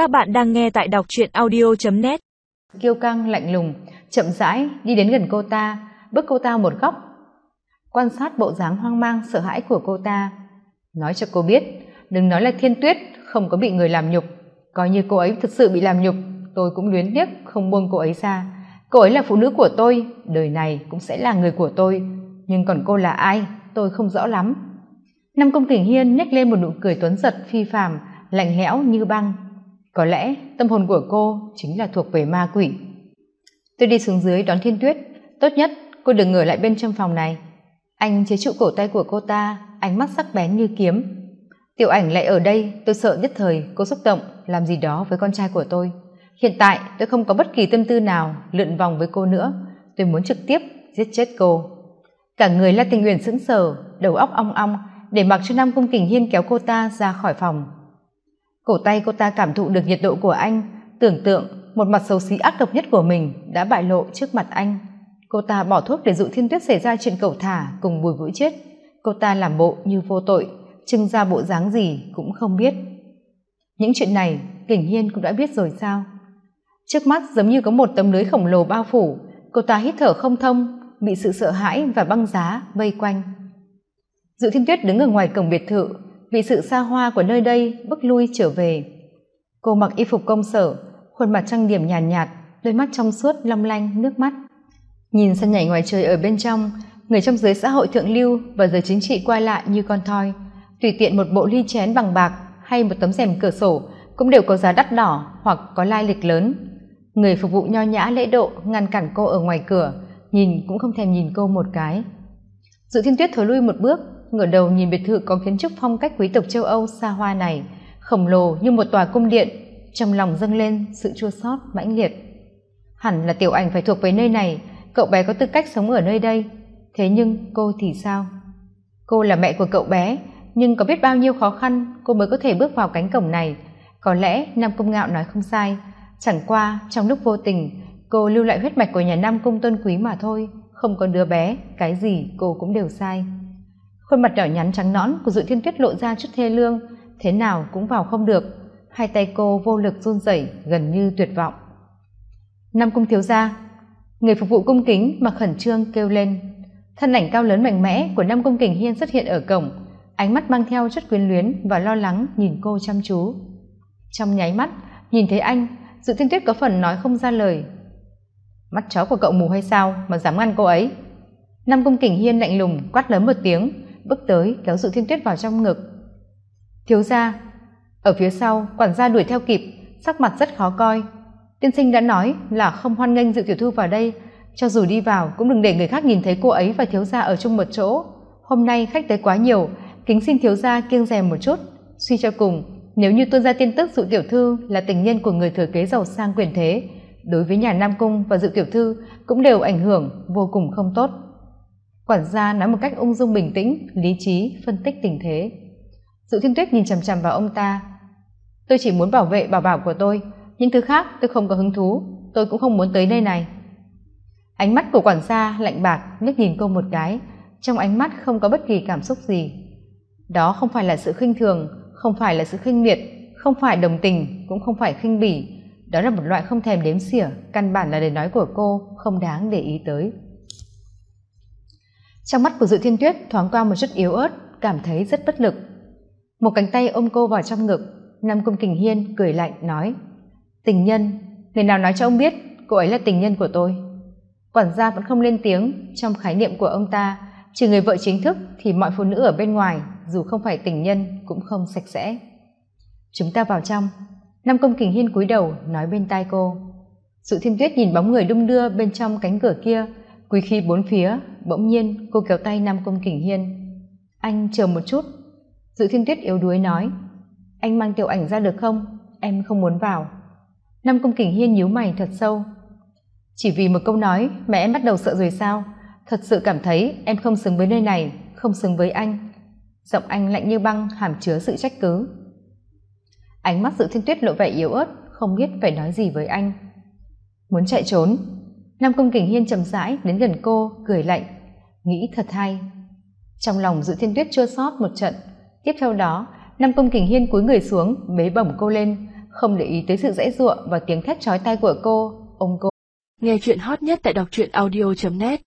Các bạn đang nghe tại đọc truyện audio.net Kiêu căng lạnh lùng, chậm rãi đi đến gần cô ta, bước cô ta một góc. Quan sát bộ dáng hoang mang sợ hãi của cô ta. Nói cho cô biết, đừng nói là thiên tuyết không có bị người làm nhục. Coi như cô ấy thật sự bị làm nhục, tôi cũng luyến tiếc không buông cô ấy ra. Cô ấy là phụ nữ của tôi, đời này cũng sẽ là người của tôi. Nhưng còn cô là ai, tôi không rõ lắm. Năm công kình hiên nhếch lên một nụ cười tuấn giật phi phàm, lạnh lẽo như băng có lẽ tâm hồn của cô chính là thuộc về ma quỷ. Tôi đi xuống dưới đón thiên tuyết. Tốt nhất cô đừng ngửa lại bên trong phòng này. Anh chế trụ cổ tay của cô ta, ánh mắt sắc bén như kiếm. Tiểu ảnh lại ở đây, tôi sợ nhất thời cô xúc động làm gì đó với con trai của tôi. Hiện tại tôi không có bất kỳ tâm tư nào lượn vòng với cô nữa. Tôi muốn trực tiếp giết chết cô. Cả người la tình uyển sững sờ, đầu óc ong ong, để mặc cho nam cung kình hiên kéo cô ta ra khỏi phòng cổ tay cô ta cảm thụ được nhiệt độ của anh, tưởng tượng một mặt xấu xí ác độc nhất của mình đã bại lộ trước mặt anh. Cô ta bỏ thuốc để dụ thiên tuyết xảy ra chuyện cẩu thả cùng bùi vũ chết cô ta làm bộ như vô tội, trưng ra bộ dáng gì cũng không biết. Những chuyện này kỉnh hiên cũng đã biết rồi sao? Trước mắt giống như có một tấm lưới khổng lồ bao phủ, cô ta hít thở không thông, bị sự sợ hãi và băng giá vây quanh. Dự thiên tuyết đứng ở ngoài cổng biệt thự vì sự xa hoa của nơi đây bước lui trở về. Cô mặc y phục công sở khuôn mặt trang điểm nhàn nhạt, nhạt đôi mắt trong suốt long lanh nước mắt. Nhìn sân nhảy ngoài trời ở bên trong người trong giới xã hội thượng lưu và giới chính trị qua lại như con thoi tùy tiện một bộ ly chén bằng bạc hay một tấm rèm cửa sổ cũng đều có giá đắt đỏ hoặc có lai lịch lớn. Người phục vụ nho nhã lễ độ ngăn cản cô ở ngoài cửa nhìn cũng không thèm nhìn cô một cái. Dự thiên tuyết thối lui một bước ngửa đầu nhìn biệt thự có kiến trúc phong cách quý tộc châu âu xa hoa này, khổng lồ như một tòa cung điện, trong lòng dâng lên sự chua xót, mãnh liệt. Hẳn là tiểu ảnh phải thuộc về nơi này, cậu bé có tư cách sống ở nơi đây. Thế nhưng cô thì sao? Cô là mẹ của cậu bé, nhưng có biết bao nhiêu khó khăn cô mới có thể bước vào cánh cổng này? Có lẽ nam công ngạo nói không sai, chẳng qua trong lúc vô tình, cô lưu lại huyết mạch của nhà nam cung tôn quý mà thôi, không có đứa bé, cái gì cô cũng đều sai khuôn mặt nhỏ nhắn trắng nõn của dự thiên tuyết lộ ra chút thê lương. Thế nào cũng vào không được. Hai tay cô vô lực run rẩy, gần như tuyệt vọng. Năm cung thiếu gia, người phục vụ cung kính mà khẩn trương kêu lên. Thân ảnh cao lớn mạnh mẽ của năm cung kình hiên xuất hiện ở cổng. Ánh mắt mang theo chất quyến luyến và lo lắng nhìn cô chăm chú. Trong nháy mắt, nhìn thấy anh, dự thiên tuyết có phần nói không ra lời. Mắt chó của cậu mù hay sao mà dám ngăn cô ấy? Năm cung kình hiên lạnh lùng quát lớn một tiếng bước tới, kéo dự thiên tuyết vào trong ngực. Thiếu gia, ở phía sau, quản gia đuổi theo kịp, sắc mặt rất khó coi. Tiên sinh đã nói là không hoan nghênh dự tiểu thư vào đây, cho dù đi vào cũng đừng để người khác nhìn thấy cô ấy và thiếu gia ở chung một chỗ. Hôm nay khách tới quá nhiều, kính xin thiếu gia kiêng rèm một chút. Suy cho cùng, nếu như tuân ra tin tức dự tiểu thư là tình nhân của người thừa kế giàu sang quyền thế, đối với nhà nam cung và dự tiểu thư cũng đều ảnh hưởng vô cùng không tốt quản gia nói một cách ung dung bình tĩnh, lý trí, phân tích tình thế. Dự thiên tuyết nhìn chằm chằm vào ông ta. Tôi chỉ muốn bảo vệ bảo bảo của tôi. Những thứ khác tôi không có hứng thú. Tôi cũng không muốn tới nơi này. Ánh mắt của quản gia lạnh bạc liếc nhìn cô một cái. Trong ánh mắt không có bất kỳ cảm xúc gì. Đó không phải là sự khinh thường, không phải là sự khinh miệt, không phải đồng tình, cũng không phải khinh bỉ. Đó là một loại không thèm đếm xỉa, căn bản là lời nói của cô không đáng để ý tới trong mắt của dự thiên tuyết thoáng qua một chút yếu ớt, cảm thấy rất bất lực. Một cánh tay ôm cô vào trong ngực, nam cung kình hiên cười lạnh nói, tình nhân, người nào nói cho ông biết cô ấy là tình nhân của tôi? Quản gia vẫn không lên tiếng, trong khái niệm của ông ta, trừ người vợ chính thức thì mọi phụ nữ ở bên ngoài, dù không phải tình nhân, cũng không sạch sẽ. Chúng ta vào trong. Nam công kình hiên cúi đầu, nói bên tai cô, sự thiên tuyết nhìn bóng người đung đưa bên trong cánh cửa kia Quy khi bốn phía, bỗng nhiên cô kéo tay nam công kình hiên. Anh chờ một chút. Dự thiên tuyết yếu đuối nói, anh mang tiểu ảnh ra được không? Em không muốn vào. Nam công kình hiên nhíu mày thật sâu. Chỉ vì một câu nói mà em bắt đầu sợ rồi sao? Thật sự cảm thấy em không xứng với nơi này, không xứng với anh. Giọng anh lạnh như băng, hàm chứa sự trách cứ. Ánh mắt dự thiên tuyết lộ vẻ yếu ớt, không biết phải nói gì với anh. Muốn chạy trốn nam công kình hiên chậm rãi đến gần cô, cười lạnh. Nghĩ thật hay. Trong lòng dự thiên tuyết chua xót một trận. Tiếp theo đó, nam công kình hiên cúi người xuống, bế bổng cô lên. Không để ý tới sự dãy giụa và tiếng thét chói tai của cô ôm cô. Nghe chuyện hot nhất tại đọc truyện audio net.